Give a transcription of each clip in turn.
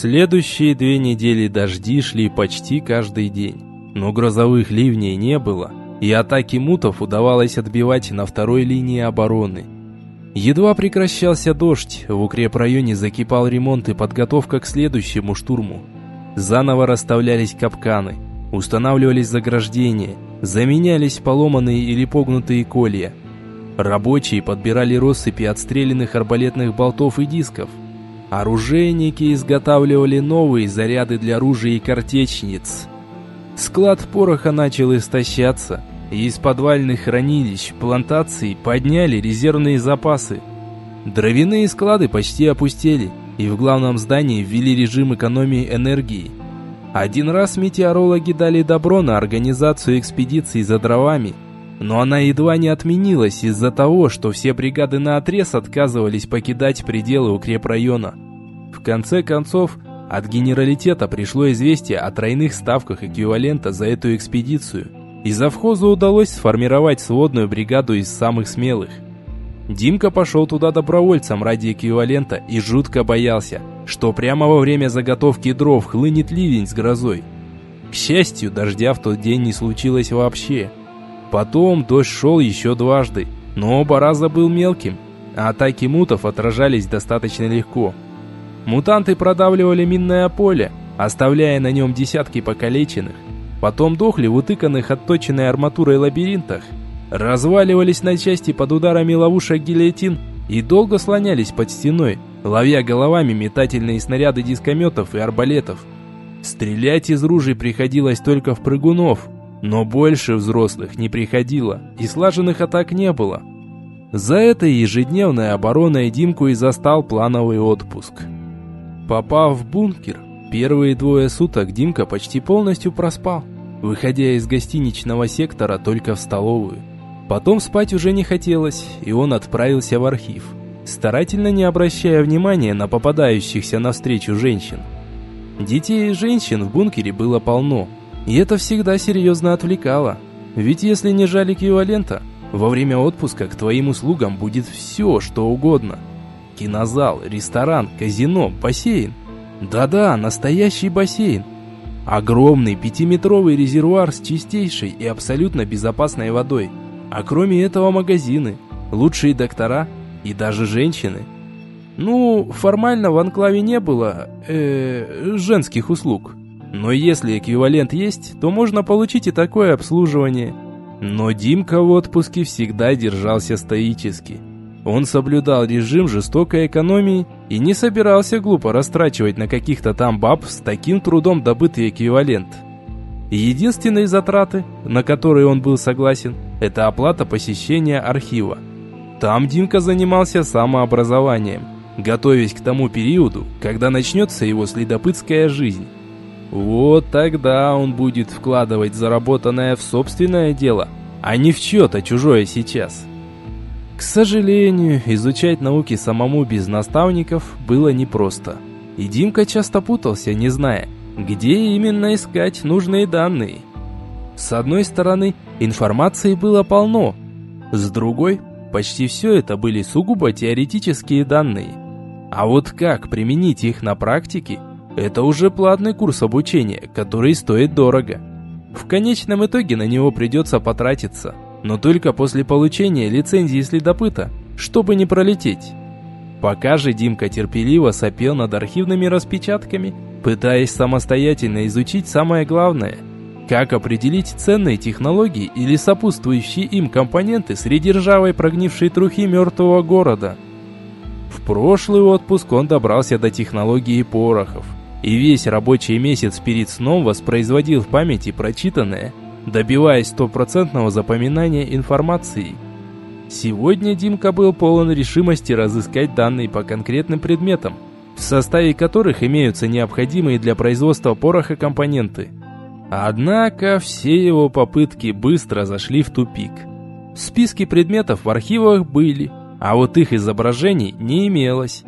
Следующие две недели дожди шли почти каждый день, но грозовых ливней не было, и атаки мутов удавалось отбивать на второй линии обороны. Едва прекращался дождь, в укрепрайоне закипал ремонт и подготовка к следующему штурму. Заново расставлялись капканы, устанавливались заграждения, заменялись поломанные или погнутые колья. Рабочие подбирали россыпи отстрелянных арбалетных болтов и дисков – Оружейники изготавливали новые заряды для ружей и картечниц. Склад пороха начал истощаться, и из подвальных хранилищ плантаций подняли резервные запасы. Дровяные склады почти опустели, и в главном здании ввели режим экономии энергии. Один раз метеорологи дали добро на организацию экспедиции за дровами, но она едва не отменилась из-за того, что все бригады на отрез отказывались покидать пределы укрепрайона. В конце концов, от генералитета пришло известие о тройных ставках эквивалента за эту экспедицию, и завхозу удалось сформировать сводную бригаду из самых смелых. Димка пошел туда добровольцем ради эквивалента и жутко боялся, что прямо во время заготовки дров хлынет ливень с грозой. К счастью, дождя в тот день не случилось вообще. Потом дождь шел еще дважды, но оба раза был мелким, а атаки мутов отражались достаточно легко. Мутанты продавливали минное поле, оставляя на нем десятки покалеченных. Потом дохли в утыканных отточенной арматурой лабиринтах, разваливались на части под ударами ловушек гильотин и долго слонялись под стеной, ловя головами метательные снаряды дискометов и арбалетов. Стрелять из ружей приходилось только в прыгунов, но больше взрослых не приходило, и слаженных атак не было. За этой ежедневной обороной Димку и застал плановый отпуск. Попав в бункер, первые двое суток Димка почти полностью проспал, выходя из гостиничного сектора только в столовую. Потом спать уже не хотелось, и он отправился в архив, старательно не обращая внимания на попадающихся навстречу женщин. Детей и женщин в бункере было полно, и это всегда серьезно отвлекало. Ведь если не жаль эквивалента, во время отпуска к твоим услугам будет все, что угодно. Кинозал, ресторан, казино, бассейн. Да-да, настоящий бассейн. Огромный пятиметровый резервуар с чистейшей и абсолютно безопасной водой. А кроме этого магазины, лучшие доктора и даже женщины. Ну, формально в анклаве не было э, женских услуг. Но если эквивалент есть, то можно получить и такое обслуживание. Но Димка в отпуске всегда держался стоически. Он соблюдал режим жестокой экономии и не собирался глупо растрачивать на каких-то там баб с таким трудом добытый эквивалент. Единственные затраты, на которые он был согласен, это оплата посещения архива. Там Димка занимался самообразованием, готовясь к тому периоду, когда начнется его следопытская жизнь. Вот тогда он будет вкладывать заработанное в собственное дело, а не в чье-то чужое сейчас. К сожалению, изучать науки самому без наставников было непросто. И Димка часто путался, не зная, где именно искать нужные данные. С одной стороны, информации было полно, с другой, почти все это были сугубо теоретические данные. А вот как применить их на практике – это уже платный курс обучения, который стоит дорого. В конечном итоге на него придется потратиться, но только после получения лицензии следопыта, чтобы не пролететь. Пока же Димка терпеливо сопел над архивными распечатками, пытаясь самостоятельно изучить самое главное – как определить ценные технологии или сопутствующие им компоненты среди ржавой прогнившей трухи мертвого города. В прошлый отпуск он добрался до технологии порохов – и весь рабочий месяц перед сном воспроизводил в памяти прочитанное, добиваясь стопроцентного запоминания информации. Сегодня Димка был полон решимости разыскать данные по конкретным предметам, в составе которых имеются необходимые для производства пороха компоненты. Однако все его попытки быстро зашли в тупик. Списки предметов в архивах были, а вот их изображений не имелось.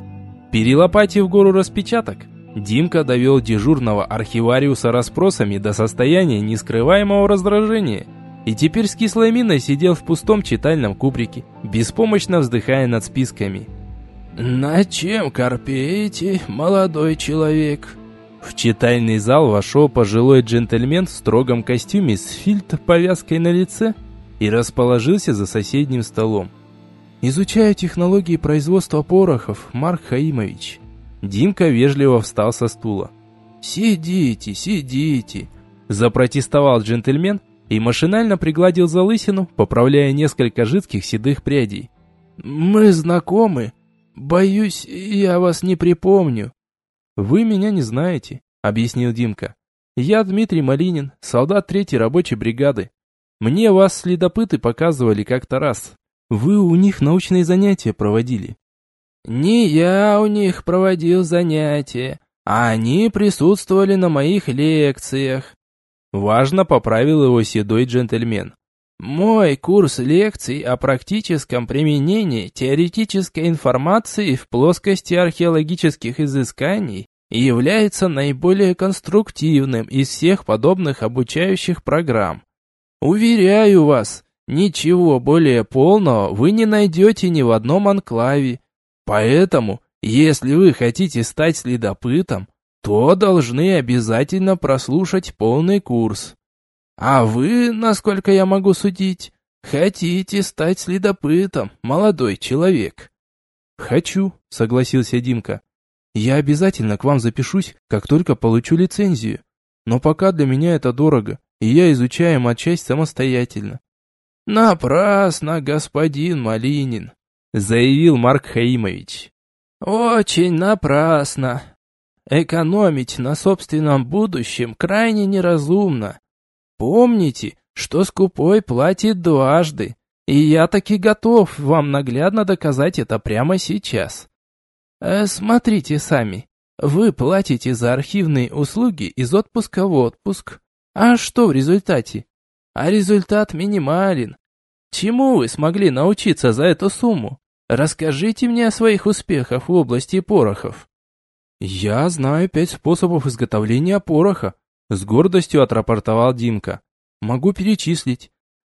Перелопатив гору распечаток, Димка довел дежурного архивариуса расспросами до состояния нескрываемого раздражения. И теперь с кислой миной сидел в пустом читальном кубрике, беспомощно вздыхая над списками. «На чем корпеете, молодой человек?» В читальный зал вошел пожилой джентльмен в строгом костюме с фильтр-повязкой на лице и расположился за соседним столом. «Изучаю технологии производства порохов, Марк Хаимович». Димка вежливо встал со стула. «Сидите, сидите», – запротестовал джентльмен и машинально пригладил залысину, поправляя несколько жидких седых прядей. «Мы знакомы. Боюсь, я вас не припомню». «Вы меня не знаете», — объяснил Димка. «Я Дмитрий Малинин, солдат третьей рабочей бригады. Мне вас следопыты показывали как-то раз. Вы у них научные занятия проводили». «Не я у них проводил занятия, а они присутствовали на моих лекциях». Важно поправил его седой джентльмен. Мой курс лекций о практическом применении теоретической информации в плоскости археологических изысканий является наиболее конструктивным из всех подобных обучающих программ. Уверяю вас, ничего более полного вы не найдете ни в одном анклаве. Поэтому, если вы хотите стать следопытом, то должны обязательно прослушать полный курс. А вы, насколько я могу судить, хотите стать следопытом, молодой человек? Хочу, согласился Димка. Я обязательно к вам запишусь, как только получу лицензию. Но пока для меня это дорого, и я изучаю матчасть самостоятельно. Напрасно, господин Малинин, заявил Марк Хаимович. Очень напрасно. Экономить на собственном будущем крайне неразумно. Помните, что скупой платит дважды, и я таки готов вам наглядно доказать это прямо сейчас. Э, смотрите сами. Вы платите за архивные услуги из отпуска в отпуск. А что в результате? А результат минимален. Чему вы смогли научиться за эту сумму? Расскажите мне о своих успехах в области порохов. Я знаю пять способов изготовления пороха, с гордостью отрапортовал Димка. Могу перечислить.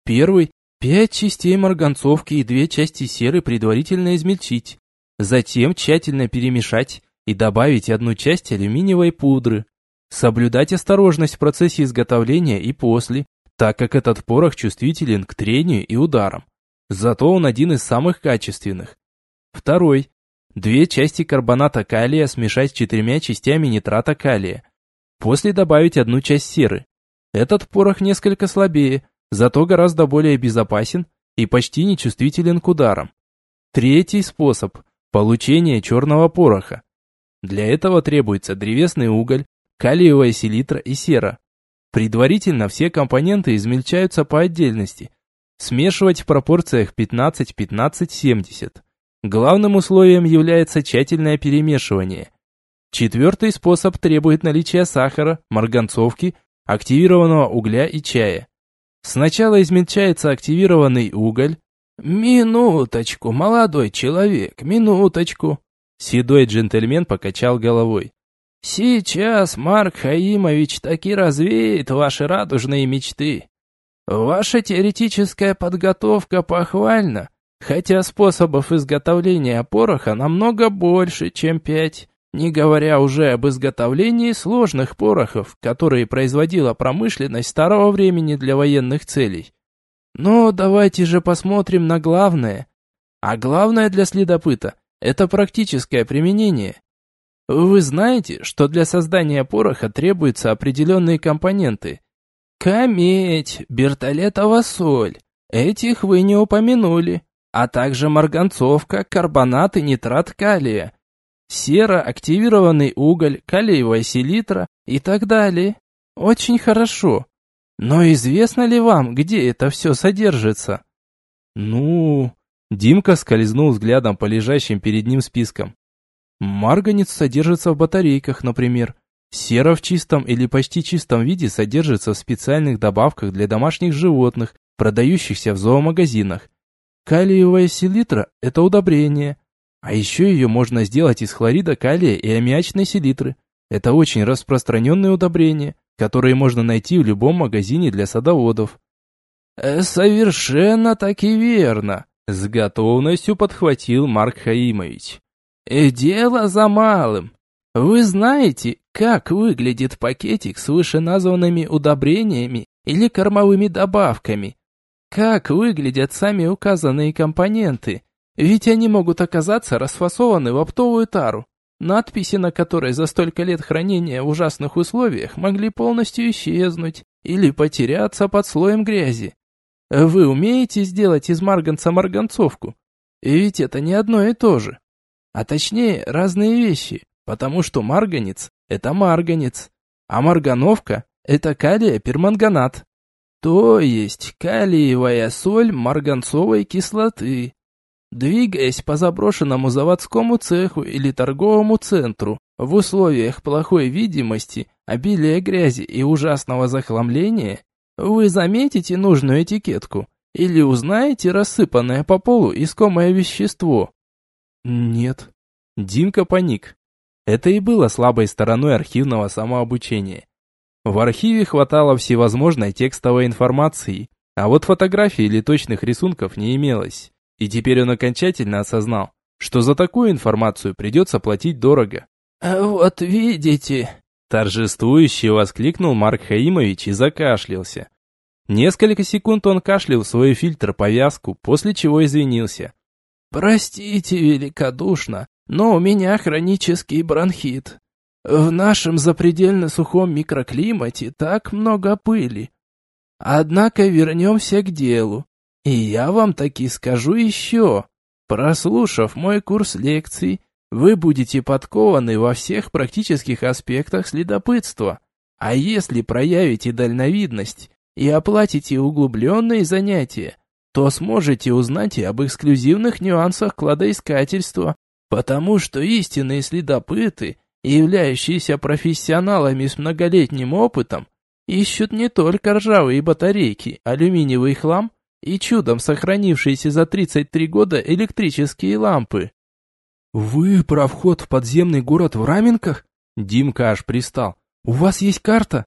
Первый – пять частей марганцовки и две части серы предварительно измельчить. Затем тщательно перемешать и добавить одну часть алюминиевой пудры. Соблюдать осторожность в процессе изготовления и после, так как этот порох чувствителен к трению и ударам. Зато он один из самых качественных. Второй. Две части карбоната калия смешать с четырьмя частями нитрата калия. После добавить одну часть серы. Этот порох несколько слабее, зато гораздо более безопасен и почти не чувствителен к ударам. Третий способ – получение черного пороха. Для этого требуется древесный уголь, калиевая селитра и сера. Предварительно все компоненты измельчаются по отдельности. Смешивать в пропорциях 15-15-70. Главным условием является тщательное перемешивание – Четвертый способ требует наличия сахара, марганцовки, активированного угля и чая. Сначала измельчается активированный уголь. «Минуточку, молодой человек, минуточку!» Седой джентльмен покачал головой. «Сейчас Марк Хаимович таки развеет ваши радужные мечты. Ваша теоретическая подготовка похвальна, хотя способов изготовления пороха намного больше, чем пять. Не говоря уже об изготовлении сложных порохов, которые производила промышленность старого времени для военных целей. Но давайте же посмотрим на главное. А главное для следопыта – это практическое применение. Вы знаете, что для создания пороха требуются определенные компоненты. Камедь, бертолетова соль. Этих вы не упомянули. А также марганцовка, карбонат и нитрат калия – сера, активированный уголь, калиевая селитра и так далее. Очень хорошо. Но известно ли вам, где это все содержится? Ну, Димка скользнул взглядом по лежащим перед ним спискам. Марганец содержится в батарейках, например. Сера в чистом или почти чистом виде содержится в специальных добавках для домашних животных, продающихся в зоомагазинах. Калиевая селитра – это удобрение, а еще ее можно сделать из хлорида калия и аммиачной селитры. Это очень распространенные удобрения, которые можно найти в любом магазине для садоводов. Э, «Совершенно так и верно», — с готовностью подхватил Марк Хаимович. «Э, «Дело за малым. Вы знаете, Как выглядит пакетик с вышеназванными удобрениями или кормовыми добавками? Как выглядят сами указанные компоненты? Ведь они могут оказаться расфасованы в оптовую тару, надписи на которой за столько лет хранения в ужасных условиях могли полностью исчезнуть или потеряться под слоем грязи. Вы умеете сделать из марганца марганцовку? Ведь это не одно и то же. А точнее, разные вещи, потому что марганец – это марганец, а маргановка – это калия-перманганат. То есть калиевая соль марганцовой кислоты. Двигаясь по заброшенному заводскому цеху или торговому центру, в условиях плохой видимости, обилия грязи и ужасного захламления, вы заметите нужную этикетку или узнаете рассыпанное по полу искомое вещество? Нет. Димка паник. Это и было слабой стороной архивного самообучения. В архиве хватало всевозможной текстовой информации, а вот фотографий или точных рисунков не имелось. И теперь он окончательно осознал, что за такую информацию придется платить дорого. «А «Вот видите!» Торжествующе воскликнул Марк Хаимович и закашлялся. Несколько секунд он кашлял в свой фильтр-повязку, после чего извинился. «Простите великодушно, но у меня хронический бронхит. В нашем запредельно сухом микроклимате так много пыли. Однако вернемся к делу. И я вам таки скажу еще. Прослушав мой курс лекций, вы будете подкованы во всех практических аспектах следопытства. А если проявите дальновидность и оплатите углубленные занятия, то сможете узнать и об эксклюзивных нюансах кладоискательства, потому что истинные следопыты являющиеся профессионалами с многолетним опытом, ищут не только ржавые батарейки, алюминиевый хлам и чудом сохранившиеся за 33 года электрические лампы. «Вы про вход в подземный город в Раменках?» Димка аж пристал. «У вас есть карта?»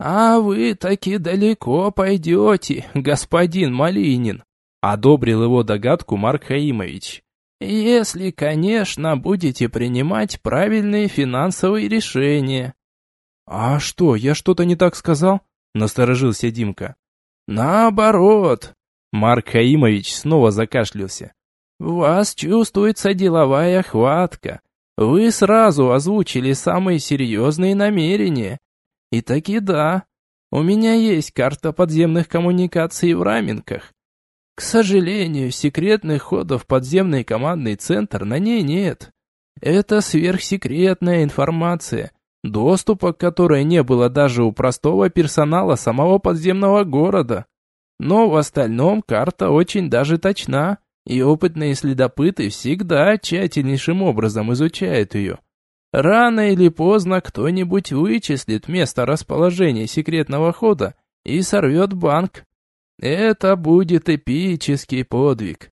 «А вы таки далеко пойдете, господин Малинин», — одобрил его догадку Марк Хаимович. Если, конечно, будете принимать правильные финансовые решения. А что, я что-то не так сказал? Насторожился Димка. Наоборот. Марк Хаимович снова закашлялся. В вас чувствуется деловая хватка. Вы сразу озвучили самые серьезные намерения. И таки да, у меня есть карта подземных коммуникаций в Раменках. К сожалению, секретных ходов в подземный командный центр на ней нет. Это сверхсекретная информация, доступа к которой не было даже у простого персонала самого подземного города. Но в остальном карта очень даже точна, и опытные следопыты всегда тщательнейшим образом изучают ее. Рано или поздно кто-нибудь вычислит место расположения секретного хода и сорвет банк. Это будет эпический подвиг.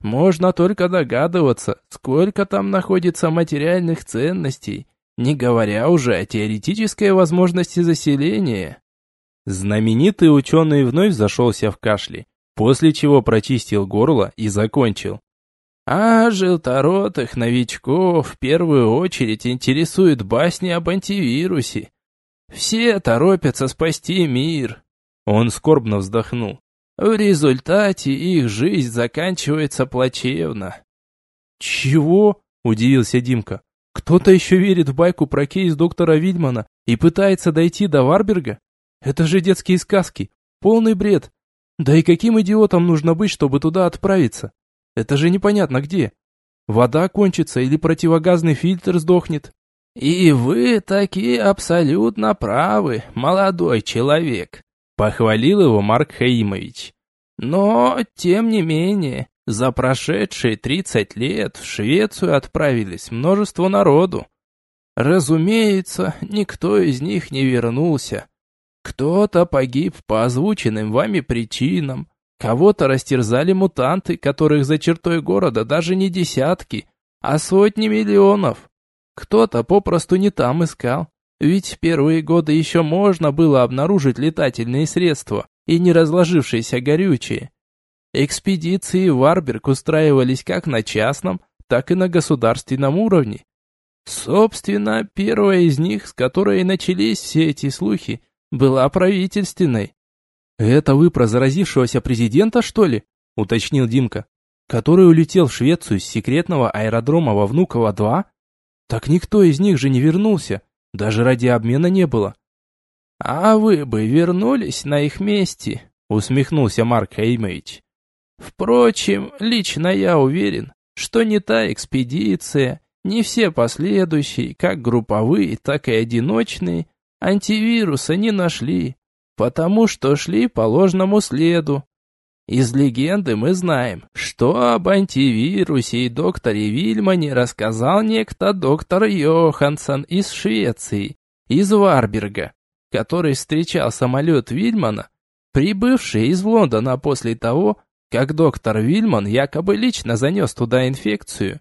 Можно только догадываться, сколько там находится материальных ценностей, не говоря уже о теоретической возможности заселения. Знаменитый ученый вновь зашелся в кашле, после чего прочистил горло и закончил. А желторотых новичков в первую очередь интересует басни об антивирусе. Все торопятся спасти мир. Он скорбно вздохнул. В результате их жизнь заканчивается плачевно. «Чего?» – удивился Димка. «Кто-то еще верит в байку про кейс доктора Вильмана и пытается дойти до Варберга? Это же детские сказки, полный бред. Да и каким идиотом нужно быть, чтобы туда отправиться? Это же непонятно где. Вода кончится или противогазный фильтр сдохнет». «И вы такие абсолютно правы, молодой человек», Похвалил его Марк Хаимович. Но, тем не менее, за прошедшие 30 лет в Швецию отправились множество народу. Разумеется, никто из них не вернулся. Кто-то погиб по озвученным вами причинам, кого-то растерзали мутанты, которых за чертой города даже не десятки, а сотни миллионов. Кто-то попросту не там искал. Ведь в первые годы еще можно было обнаружить летательные средства и не разложившиеся горючие. Экспедиции в Арберг устраивались как на частном, так и на государственном уровне. Собственно, первая из них, с которой начались все эти слухи, была правительственной. «Это вы про заразившегося президента, что ли?» – уточнил Димка. «Который улетел в Швецию с секретного аэродрома во Внуково-2? Так никто из них же не вернулся, даже ради обмена не было». «А вы бы вернулись на их месте», – усмехнулся Марк Хеймович. «Впрочем, лично я уверен, что не та экспедиция, не все последующие, как групповые, так и одиночные, антивируса не нашли, потому что шли по ложному следу. Из легенды мы знаем, что об антивирусе и докторе Вильмане рассказал некто доктор Йоханссон из Швеции, из Варберга, который встречал самолет Вильмана, прибывший из Лондона после того, как доктор Вильман якобы лично занес туда инфекцию.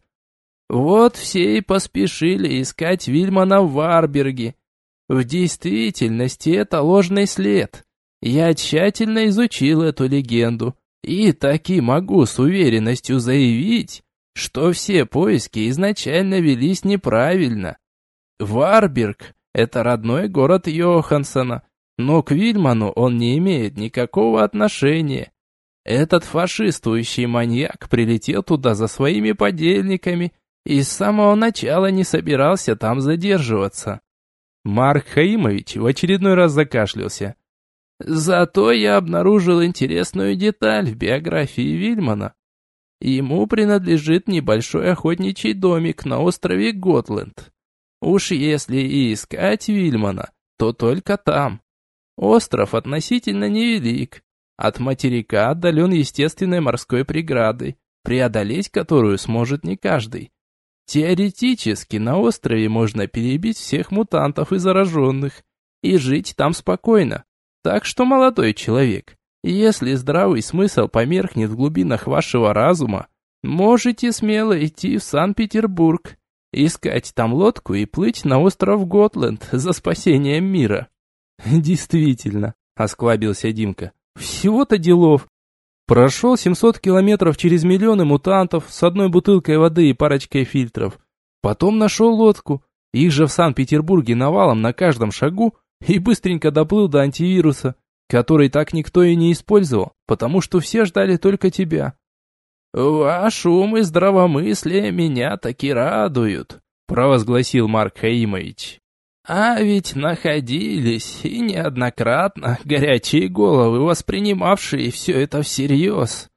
Вот все и поспешили искать Вильмана в Варберге. В действительности это ложный след. Я тщательно изучил эту легенду и таки могу с уверенностью заявить, что все поиски изначально велись неправильно. Варберг – это родной город Йохансона, но к Вильману он не имеет никакого отношения. Этот фашистующий маньяк прилетел туда за своими подельниками и с самого начала не собирался там задерживаться. Марк Хаимович в очередной раз закашлялся. Зато я обнаружил интересную деталь в биографии Вильмана. Ему принадлежит небольшой охотничий домик на острове Готленд. Уж если и искать Вильмана, то только там. Остров относительно невелик, от материка отдален естественной морской преградой, преодолеть которую сможет не каждый. Теоретически на острове можно перебить всех мутантов и зараженных и жить там спокойно. Так что, молодой человек, если здравый смысл померкнет в глубинах вашего разума, можете смело идти в Санкт-Петербург, искать там лодку и плыть на остров Готленд за спасением мира. Действительно, осклабился Димка. Всего-то делов. Прошел 700 километров через миллионы мутантов с одной бутылкой воды и парочкой фильтров. Потом нашел лодку. Их же в Санкт-Петербурге навалом на каждом шагу и быстренько доплыл до антивируса, который так никто и не использовал, потому что все ждали только тебя. «Ваш ум и здравомыслие меня таки радуют», провозгласил Марк Хаимович. А ведь находились и неоднократно горячие головы, воспринимавшие все это всерьез.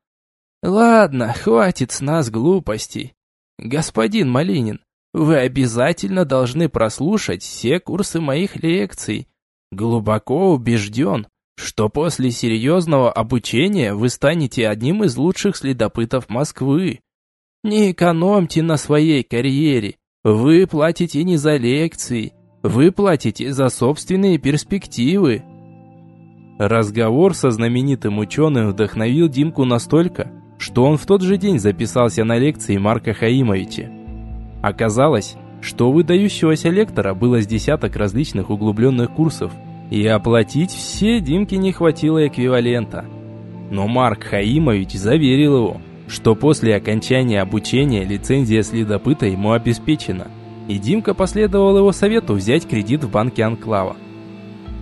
Ладно, хватит с нас глупостей. Господин Малинин, вы обязательно должны прослушать все курсы моих лекций. Глубоко убежден, что после серьезного обучения вы станете одним из лучших следопытов Москвы. Не экономьте на своей карьере. Вы платите не за лекции, вы платите за собственные перспективы. Разговор со знаменитым ученым вдохновил Димку настолько, что он в тот же день записался на лекции Марка Хаимовича. Оказалось, что у выдающегося лектора было с десяток различных углубленных курсов, и оплатить все Димке не хватило эквивалента. Но Марк Хаимович заверил его, что после окончания обучения лицензия следопыта ему обеспечена – и Димка последовал его совету взять кредит в банке Анклава.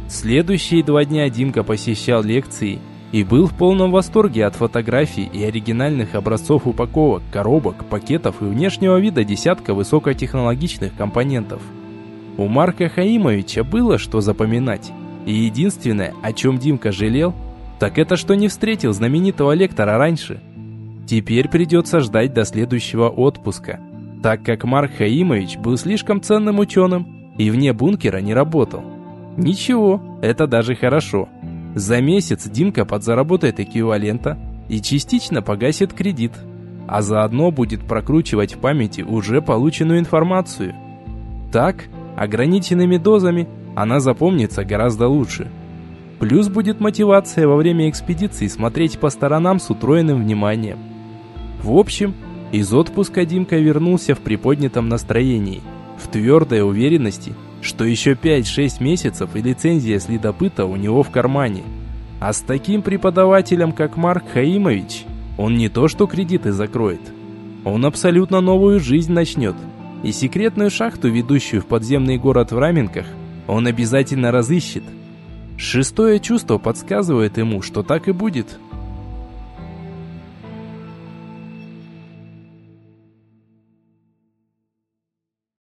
Следующие два дня Димка посещал лекции и был в полном восторге от фотографий и оригинальных образцов упаковок, коробок, пакетов и внешнего вида десятка высокотехнологичных компонентов. У Марка Хаимовича было что запоминать, и единственное, о чем Димка жалел, так это что не встретил знаменитого лектора раньше. Теперь придется ждать до следующего отпуска – так как Марк Хаимович был слишком ценным ученым и вне бункера не работал. Ничего, это даже хорошо. За месяц Димка подзаработает эквивалента и частично погасит кредит, а заодно будет прокручивать в памяти уже полученную информацию. Так, ограниченными дозами она запомнится гораздо лучше. Плюс будет мотивация во время экспедиции смотреть по сторонам с утроенным вниманием. В общем, из отпуска Димка вернулся в приподнятом настроении, в твердой уверенности, что еще 5-6 месяцев и лицензия следопыта у него в кармане. А с таким преподавателем, как Марк Хаимович, он не то что кредиты закроет, он абсолютно новую жизнь начнет. И секретную шахту, ведущую в подземный город в Раменках, он обязательно разыщет. Шестое чувство подсказывает ему, что так и будет.